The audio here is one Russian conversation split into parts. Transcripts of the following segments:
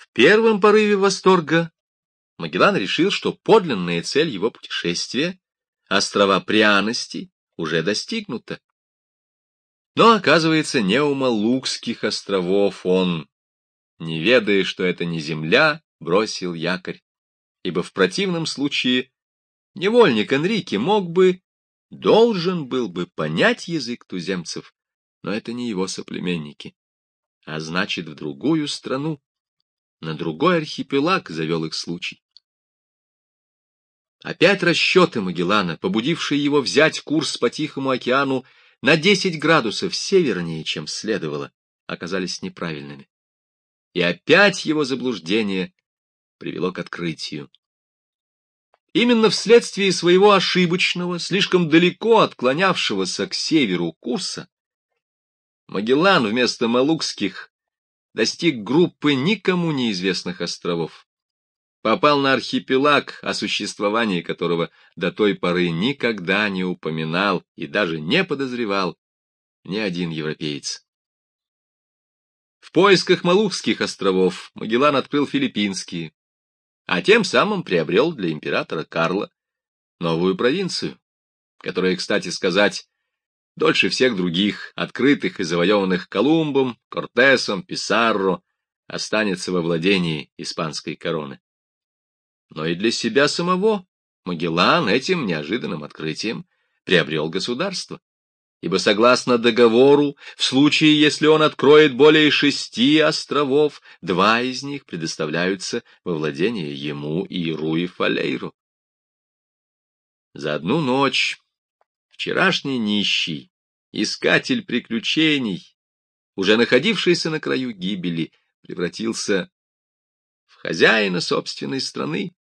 В первом порыве восторга Магеллан решил, что подлинная цель его путешествия — острова пряности — уже достигнута. Но, оказывается, не у Малукских островов он, не ведая, что это не земля, бросил якорь, ибо в противном случае невольник Энрике мог бы, должен был бы понять язык туземцев, но это не его соплеменники, а значит, в другую страну, на другой архипелаг завел их случай. Опять расчеты Магеллана, побудившие его взять курс по Тихому океану на 10 градусов севернее, чем следовало, оказались неправильными. И опять его заблуждение привело к открытию. Именно вследствие своего ошибочного, слишком далеко отклонявшегося к северу курса, Магеллан вместо Малукских достиг группы никому неизвестных островов. Попал на архипелаг, о существовании которого до той поры никогда не упоминал и даже не подозревал ни один европеец. В поисках Малукских островов Магеллан открыл филиппинские, а тем самым приобрел для императора Карла новую провинцию, которая, кстати сказать, дольше всех других, открытых и завоеванных Колумбом, Кортесом, Писарро, останется во владении испанской короны. Но и для себя самого Магеллан этим неожиданным открытием приобрел государство, ибо согласно договору, в случае, если он откроет более шести островов, два из них предоставляются во владение ему и Руи Фалейру. За одну ночь вчерашний нищий, искатель приключений, уже находившийся на краю гибели, превратился в хозяина собственной страны.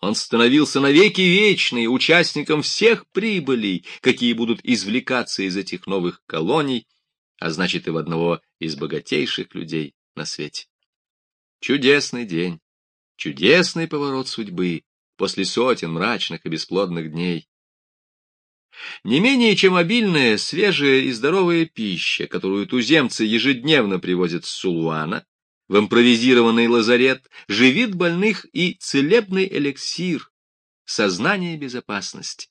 Он становился навеки вечный участником всех прибылей, какие будут извлекаться из этих новых колоний, а значит и в одного из богатейших людей на свете. Чудесный день, чудесный поворот судьбы после сотен мрачных и бесплодных дней. Не менее чем обильная, свежая и здоровая пища, которую туземцы ежедневно привозят с Сулуана, в импровизированный лазарет, живит больных и целебный эликсир, сознание безопасности.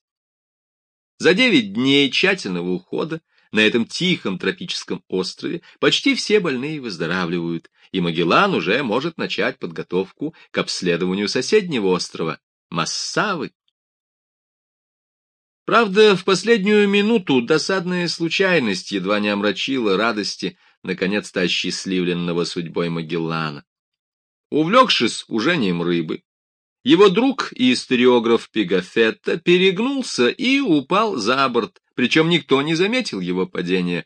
За девять дней тщательного ухода на этом тихом тропическом острове почти все больные выздоравливают, и Магеллан уже может начать подготовку к обследованию соседнего острова — Массавы. Правда, в последнюю минуту досадная случайность едва не омрачила радости, наконец-то осчастливленного судьбой Магеллана. Увлекшись ужением рыбы, его друг и историограф Пигафетта перегнулся и упал за борт, причем никто не заметил его падения.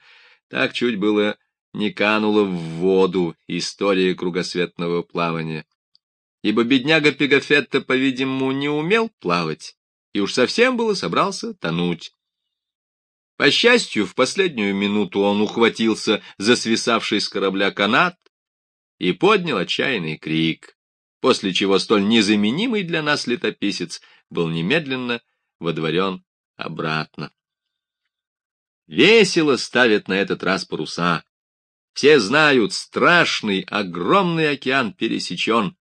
Так чуть было не канула в воду история кругосветного плавания. Ибо бедняга Пигафетта, по-видимому, не умел плавать и уж совсем было собрался тонуть. По счастью, в последнюю минуту он ухватился за свисавший с корабля канат и поднял отчаянный крик, после чего столь незаменимый для нас летописец был немедленно водворен обратно. Весело ставят на этот раз паруса. Все знают, страшный, огромный океан пересечен,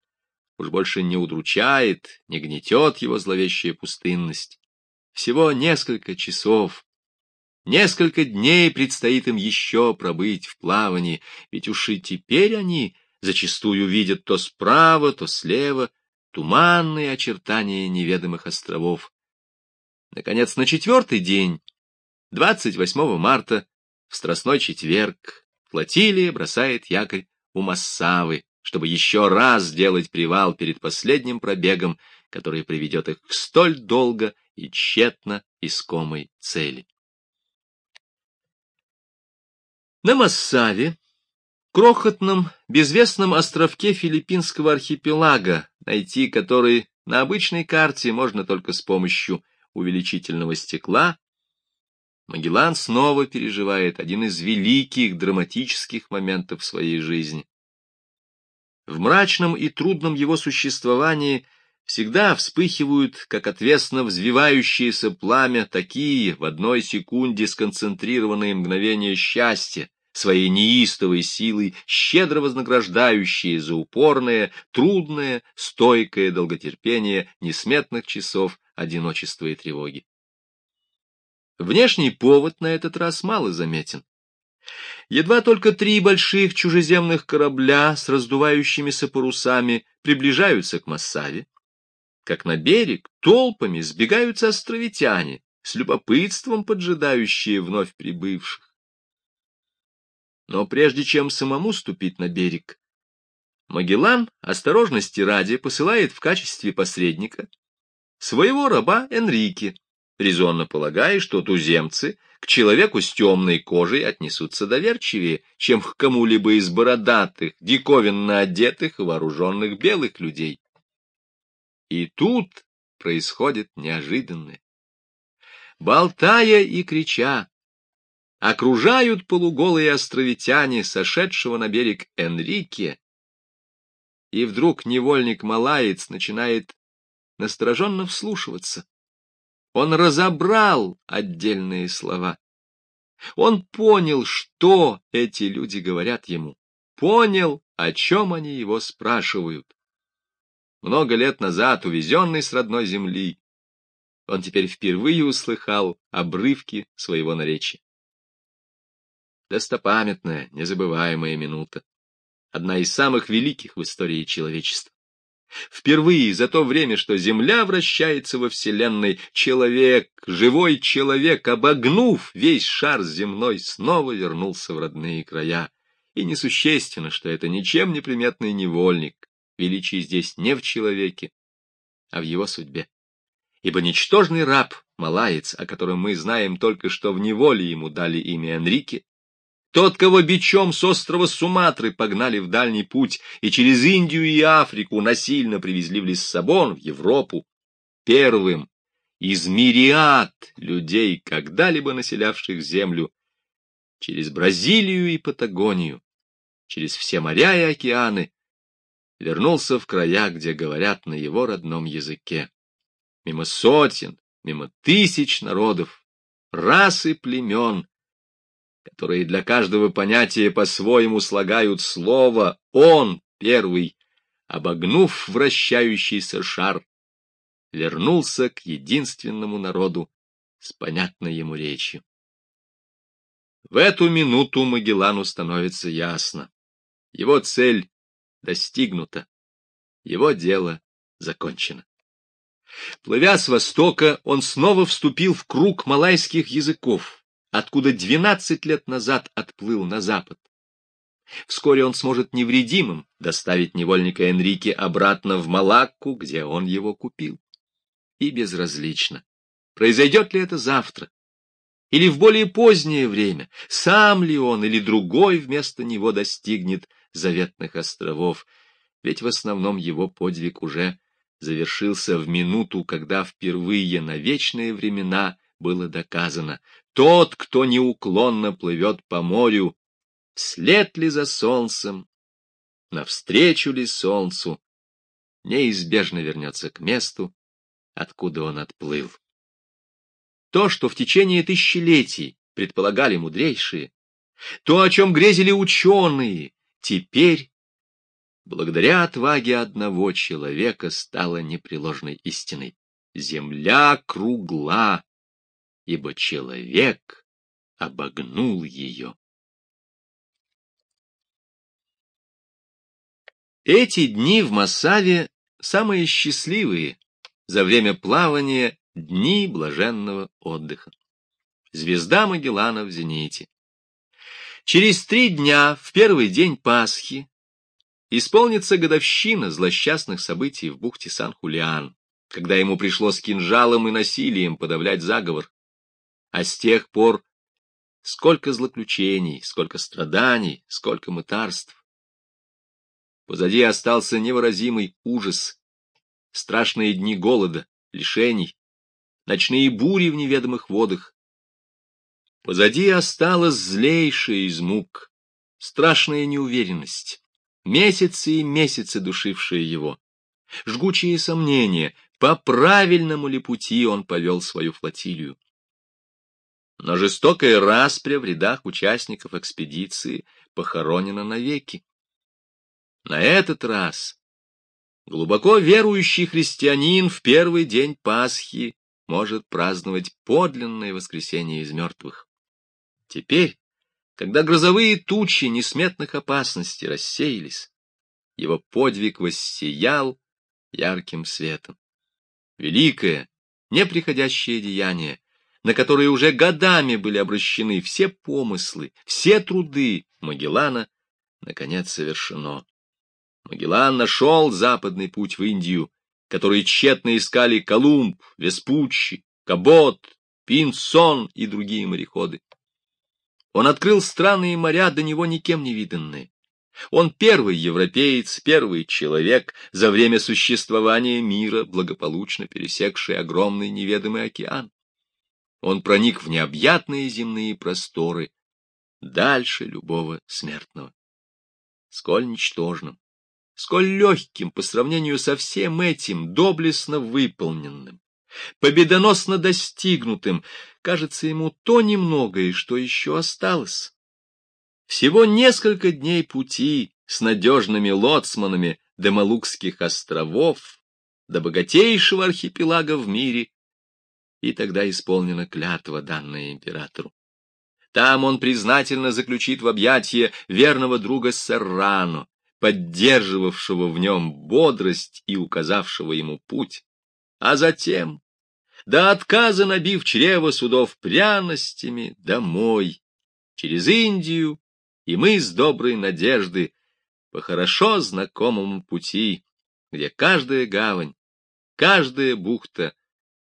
уж больше не удручает, не гнетет его зловещая пустынность. Всего несколько часов, несколько дней предстоит им еще пробыть в плавании, ведь уж и теперь они зачастую видят то справа, то слева туманные очертания неведомых островов. Наконец, на четвертый день, 28 марта, в Страстной четверг, флотилия бросает якорь у Массавы, чтобы еще раз сделать привал перед последним пробегом, который приведет их к столь долго и тщетно искомой цели. На Массаве, крохотном, безвестном островке филиппинского архипелага, найти который на обычной карте можно только с помощью увеличительного стекла, Магеллан снова переживает один из великих драматических моментов своей жизни. В мрачном и трудном его существовании всегда вспыхивают, как отвесно взвивающееся пламя, такие в одной секунде сконцентрированные мгновения счастья, своей неистовой силой, щедро вознаграждающие за упорное, трудное, стойкое долготерпение несметных часов одиночества и тревоги. Внешний повод на этот раз мало заметен. Едва только три больших чужеземных корабля с раздувающимися парусами приближаются к Массаве, как на берег толпами сбегаются островитяне, с любопытством поджидающие вновь прибывших. Но прежде чем самому ступить на берег, Магеллан, осторожности ради, посылает в качестве посредника своего раба Энрике, резонно полагая, что туземцы к человеку с темной кожей отнесутся доверчивее, чем к кому-либо из бородатых, диковинно одетых и вооруженных белых людей. И тут происходит неожиданное. Болтая и крича, окружают полуголые островитяне, сошедшего на берег Энрике, и вдруг невольник-малаец начинает настороженно вслушиваться. Он разобрал отдельные слова. Он понял, что эти люди говорят ему, понял, о чем они его спрашивают. Много лет назад, увезенный с родной земли, он теперь впервые услыхал обрывки своего наречия. Достопамятная, незабываемая минута. Одна из самых великих в истории человечества. Впервые за то время, что Земля вращается во Вселенной, человек, живой человек, обогнув весь шар земной, снова вернулся в родные края. И несущественно, что это ничем не приметный невольник. Величие здесь не в человеке, а в его судьбе. Ибо ничтожный раб, малаец, о котором мы знаем только, что в неволе ему дали имя Энрике, тот, кого бичом с острова Суматры погнали в дальний путь и через Индию и Африку насильно привезли в Лиссабон, в Европу, первым из мириад людей, когда-либо населявших землю, через Бразилию и Патагонию, через все моря и океаны, вернулся в края, где говорят на его родном языке. Мимо сотен, мимо тысяч народов, рас и племен, которые для каждого понятия по-своему слагают слово «он» первый, обогнув вращающийся шар, вернулся к единственному народу с понятной ему речью. В эту минуту Магеллану становится ясно. Его цель достигнута, его дело закончено. Плывя с востока, он снова вступил в круг малайских языков, откуда двенадцать лет назад отплыл на запад. Вскоре он сможет невредимым доставить невольника Энрике обратно в Малакку, где он его купил. И безразлично, произойдет ли это завтра, или в более позднее время, сам ли он или другой вместо него достигнет заветных островов, ведь в основном его подвиг уже завершился в минуту, когда впервые на вечные времена было доказано, тот, кто неуклонно плывет по морю, вслед ли за солнцем, навстречу ли солнцу, неизбежно вернется к месту, откуда он отплыл. То, что в течение тысячелетий предполагали мудрейшие, то, о чем грезили ученые, теперь, благодаря отваге одного человека, стало непреложной истиной. Земля кругла, ибо человек обогнул ее. Эти дни в Массаве самые счастливые за время плавания дни блаженного отдыха. Звезда Магеллана в зените. Через три дня, в первый день Пасхи, исполнится годовщина злосчастных событий в бухте Сан-Хулиан, когда ему пришлось кинжалом и насилием подавлять заговор, а с тех пор сколько злоключений, сколько страданий, сколько мытарств. Позади остался невыразимый ужас, страшные дни голода, лишений, ночные бури в неведомых водах. Позади осталась злейшая из мук, страшная неуверенность, месяцы и месяцы душившие его, жгучие сомнения, по правильному ли пути он повел свою флотилию. Но жестокая распря в рядах участников экспедиции похоронена навеки. На этот раз глубоко верующий христианин в первый день Пасхи может праздновать подлинное воскресение из мертвых. Теперь, когда грозовые тучи несметных опасностей рассеялись, его подвиг воссиял ярким светом. Великое, неприходящее деяние, на которые уже годами были обращены все помыслы, все труды Магеллана, наконец совершено. Магеллан нашел западный путь в Индию, который тщетно искали Колумб, Веспуччи, Кабот, Пинсон и другие мореходы. Он открыл страны и моря, до него никем не виданные. Он первый европеец, первый человек, за время существования мира, благополучно пересекший огромный неведомый океан. Он проник в необъятные земные просторы, дальше любого смертного. Сколь ничтожным, сколь легким по сравнению со всем этим доблестно выполненным, победоносно достигнутым, кажется ему то немногое, что еще осталось. Всего несколько дней пути с надежными лоцманами до Малукских островов, до богатейшего архипелага в мире, и тогда исполнена клятва, данная императору. Там он признательно заключит в объятие верного друга Серрано, поддерживавшего в нем бодрость и указавшего ему путь. А затем, до отказа набив чрево судов пряностями, домой, через Индию и мы с доброй надежды по хорошо знакомому пути, где каждая гавань, каждая бухта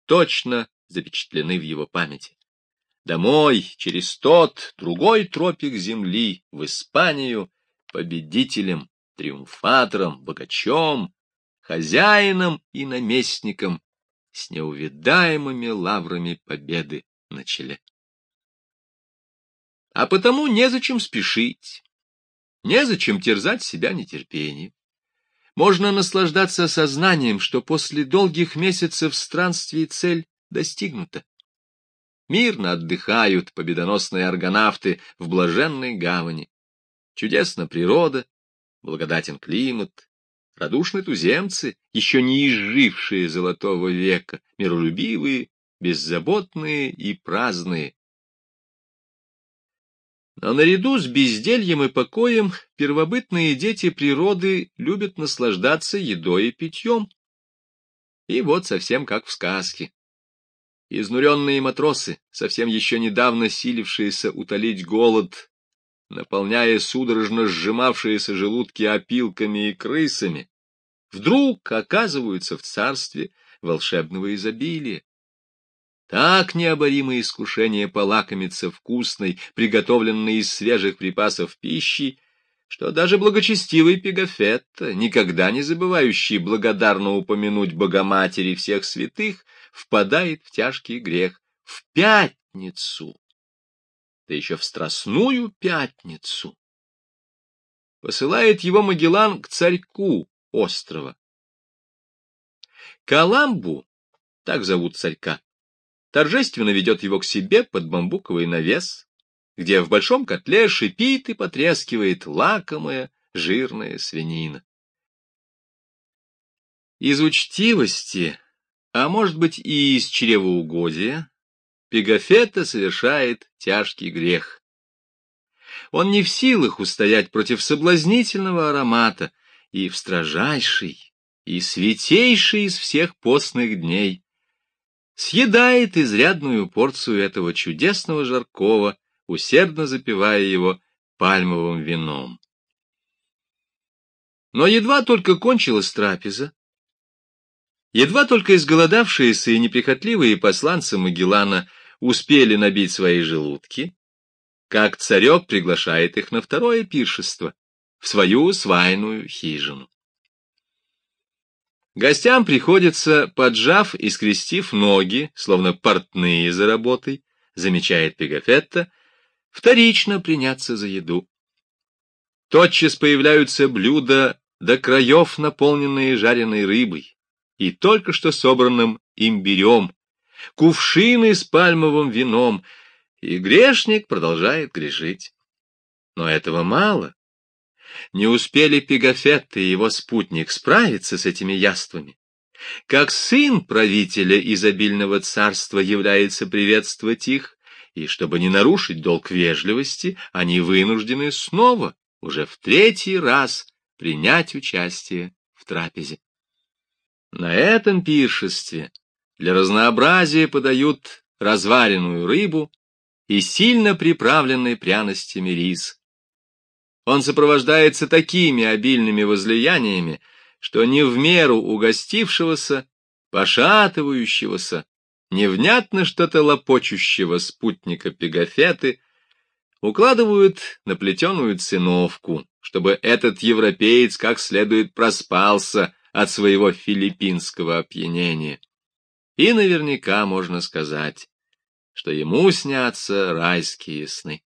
точно запечатлены в его памяти. Домой, через тот, другой тропик земли, в Испанию, победителем, триумфатором, богачом, хозяином и наместником, с неувидаемыми лаврами победы на челе. А потому незачем спешить, незачем терзать себя нетерпением. Можно наслаждаться сознанием, что после долгих месяцев странствий цель достигнута. Мирно отдыхают победоносные аргонавты в блаженной гавани. Чудесна природа, благодатен климат, радушны туземцы, еще не изжившие золотого века, миролюбивые, беззаботные и праздные, но наряду с бездельем и покоем первобытные дети природы любят наслаждаться едой и питьем. И вот совсем как в сказке. Изнуренные матросы, совсем еще недавно силившиеся утолить голод, наполняя судорожно сжимавшиеся желудки опилками и крысами, вдруг оказываются в царстве волшебного изобилия. Так необоримое искушение полакомиться вкусной, приготовленной из свежих припасов пищи, что даже благочестивый Пегафетто, никогда не забывающий благодарно упомянуть Богоматери всех святых, впадает в тяжкий грех в пятницу, да еще в страстную пятницу. Посылает его Магеллан к царьку острова. Каламбу, так зовут царька, торжественно ведет его к себе под бамбуковый навес, где в большом котле шипит и потрескивает лакомая жирная свинина. Из учтивости, а может быть и из чревоугодия, Пегафета совершает тяжкий грех. Он не в силах устоять против соблазнительного аромата и в строжайший и святейший из всех постных дней съедает изрядную порцию этого чудесного жаркого, усердно запивая его пальмовым вином. Но едва только кончилась трапеза, едва только изголодавшиеся и неприхотливые посланцы Магеллана успели набить свои желудки, как царек приглашает их на второе пиршество, в свою свайную хижину. Гостям приходится, поджав и скрестив ноги, словно портные за работой, замечает Пегафетта, вторично приняться за еду. Тотчас появляются блюда до краев, наполненные жареной рыбой и только что собранным имбирем, кувшины с пальмовым вином, и грешник продолжает грешить. Но этого мало. Не успели Пегафетт и его спутник справиться с этими яствами. Как сын правителя изобильного царства является приветствовать их, и чтобы не нарушить долг вежливости, они вынуждены снова, уже в третий раз, принять участие в трапезе. На этом пиршестве для разнообразия подают разваренную рыбу и сильно приправленный пряностями рис. Он сопровождается такими обильными возлияниями, что не в меру угостившегося, пошатывающегося, невнятно что-то лопочущего спутника Пегафеты укладывают на плетеную циновку, чтобы этот европеец как следует проспался от своего филиппинского опьянения. И наверняка можно сказать, что ему снятся райские сны.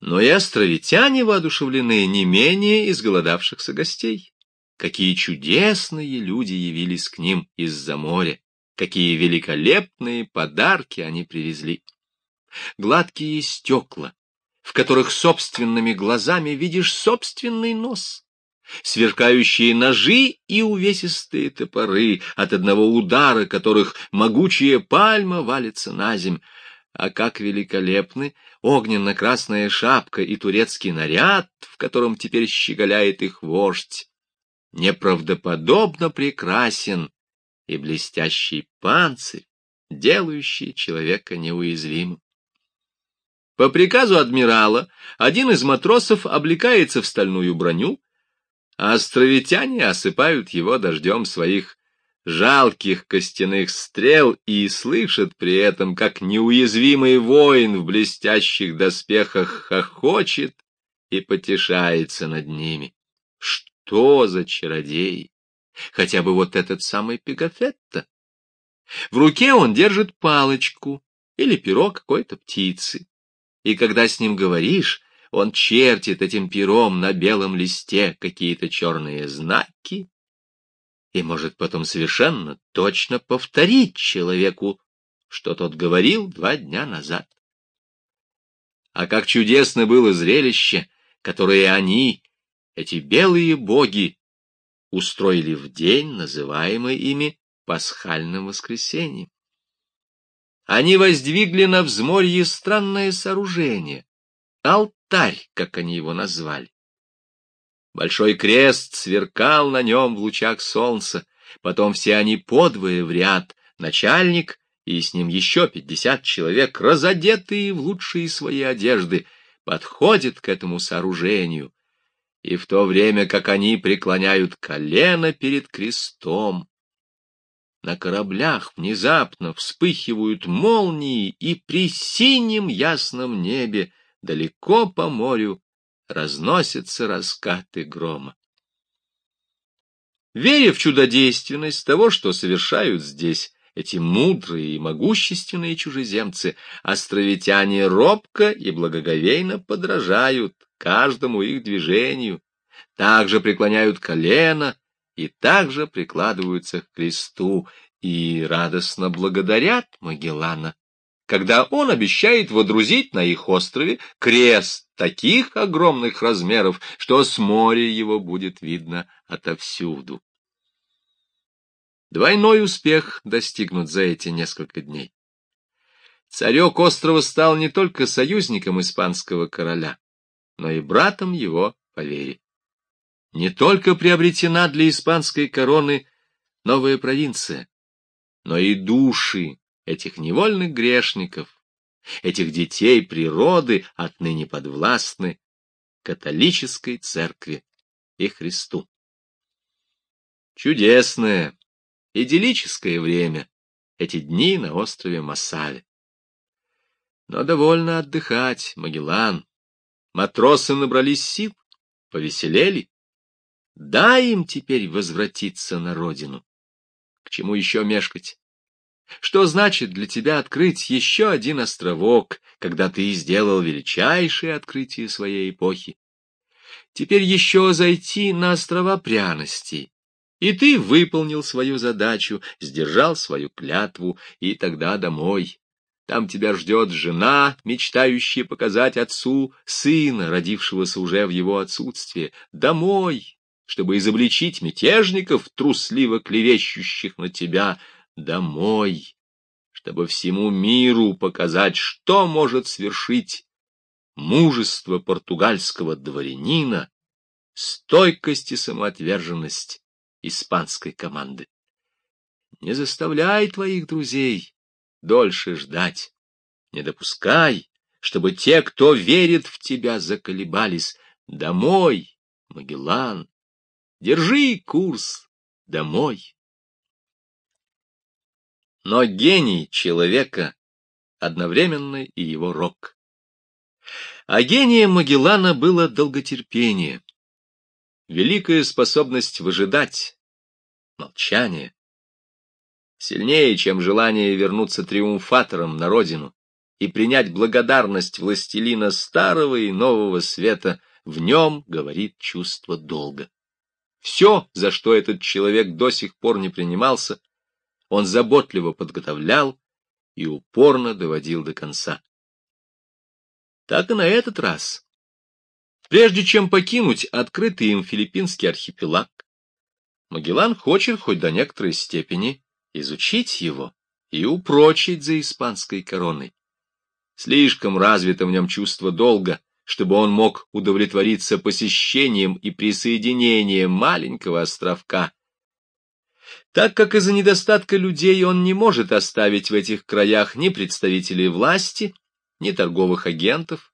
Но и островитяне воодушевлены не менее изголодавшихся гостей. Какие чудесные люди явились к ним из-за моря, какие великолепные подарки они привезли. Гладкие стекла, в которых собственными глазами видишь собственный нос, сверкающие ножи и увесистые топоры, от одного удара которых могучая пальма валится на земь, а как великолепны огненно-красная шапка и турецкий наряд, в котором теперь щеголяет их вождь. Неправдоподобно прекрасен и блестящий панцирь, делающий человека неуязвимым. По приказу адмирала один из матросов облекается в стальную броню, а островитяне осыпают его дождем своих жалких костяных стрел и слышат при этом, как неуязвимый воин в блестящих доспехах хохочет и потешается над ними. Что за чародей? Хотя бы вот этот самый Пегафетто. В руке он держит палочку или перо какой-то птицы. И когда с ним говоришь, он чертит этим пером на белом листе какие-то черные знаки и может потом совершенно точно повторить человеку, что тот говорил два дня назад. А как чудесно было зрелище, которое они, эти белые боги, устроили в день, называемый ими Пасхальным воскресеньем. Они воздвигли на взморье странное сооружение, алтарь, как они его назвали. Большой крест сверкал на нем в лучах солнца, потом все они подвое в ряд, начальник и с ним еще пятьдесят человек, разодетые в лучшие свои одежды, подходят к этому сооружению, и в то время, как они преклоняют колено перед крестом, на кораблях внезапно вспыхивают молнии, и при синем ясном небе, далеко по морю, разносятся раскаты грома. Веря в чудодейственность того, что совершают здесь эти мудрые и могущественные чужеземцы, островитяне робко и благоговейно подражают каждому их движению, также преклоняют колено и также прикладываются к кресту и радостно благодарят Магеллана когда он обещает водрузить на их острове крест таких огромных размеров, что с моря его будет видно отовсюду. Двойной успех достигнут за эти несколько дней. Царек острова стал не только союзником испанского короля, но и братом его по вере. Не только приобретена для испанской короны новая провинция, но и души этих невольных грешников, этих детей природы, отныне подвластны католической церкви и Христу. Чудесное, идиллическое время, эти дни на острове Масаве. Но довольно отдыхать, Магеллан. Матросы набрались сил, повеселели. Дай им теперь возвратиться на родину. К чему еще мешкать? Что значит для тебя открыть еще один островок, когда ты сделал величайшее открытие своей эпохи? Теперь еще зайти на острова пряностей. И ты выполнил свою задачу, сдержал свою клятву, и тогда домой, Там тебя ждет жена, мечтающая показать отцу сына, родившегося уже в его отсутствие. Домой, чтобы изобличить мятежников, трусливо клевещущих на тебя. Домой, чтобы всему миру показать, что может свершить мужество португальского дворянина, стойкость и самоотверженность испанской команды. Не заставляй твоих друзей дольше ждать. Не допускай, чтобы те, кто верит в тебя, заколебались. Домой, Магеллан, держи курс домой. Но гений человека одновременно и его рок. А гением Магеллана было долготерпение, великая способность выжидать, молчание сильнее, чем желание вернуться триумфатором на родину и принять благодарность властелина старого и нового света, в нем говорит чувство долга. Все, за что этот человек до сих пор не принимался, он заботливо подготовлял и упорно доводил до конца. Так и на этот раз. Прежде чем покинуть открытый им филиппинский архипелаг, Магеллан хочет хоть до некоторой степени изучить его и упрочить за испанской короной. Слишком развито в нем чувство долга, чтобы он мог удовлетвориться посещением и присоединением маленького островка. Так как из-за недостатка людей он не может оставить в этих краях ни представителей власти, ни торговых агентов,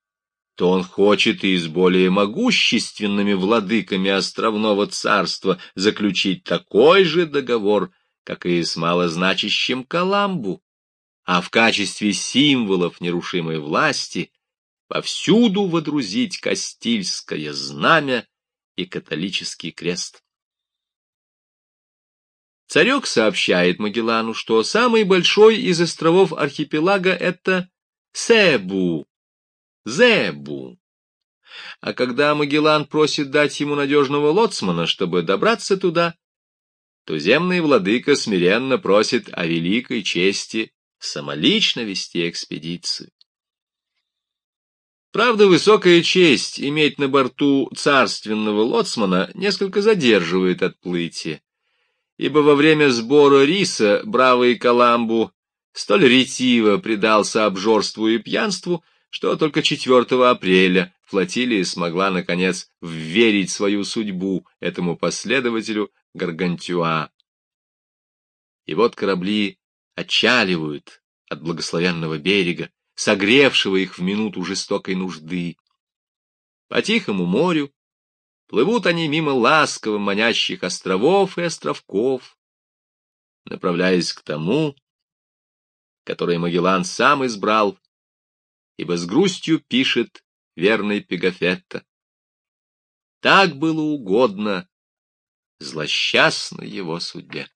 то он хочет и с более могущественными владыками островного царства заключить такой же договор — как и с малозначащим Каламбу, а в качестве символов нерушимой власти повсюду водрузить Кастильское знамя и католический крест. Царек сообщает Магеллану, что самый большой из островов архипелага — это Себу, Зебу. А когда Магеллан просит дать ему надежного лоцмана, чтобы добраться туда, туземный владыка смиренно просит о великой чести самолично вести экспедицию. Правда, высокая честь иметь на борту царственного лоцмана несколько задерживает отплытие, ибо во время сбора риса бравый Каламбу столь ретиво предался обжорству и пьянству, что только 4 апреля флотилия смогла, наконец, вверить свою судьбу этому последователю Гаргантюа. И вот корабли отчаливают от благословенного берега, согревшего их в минуту жестокой нужды. По тихому морю плывут они мимо ласково манящих островов и островков, направляясь к тому, который Магеллан сам избрал, ибо с грустью пишет верный Пегафетта. Так было угодно злосчастной его судьбе.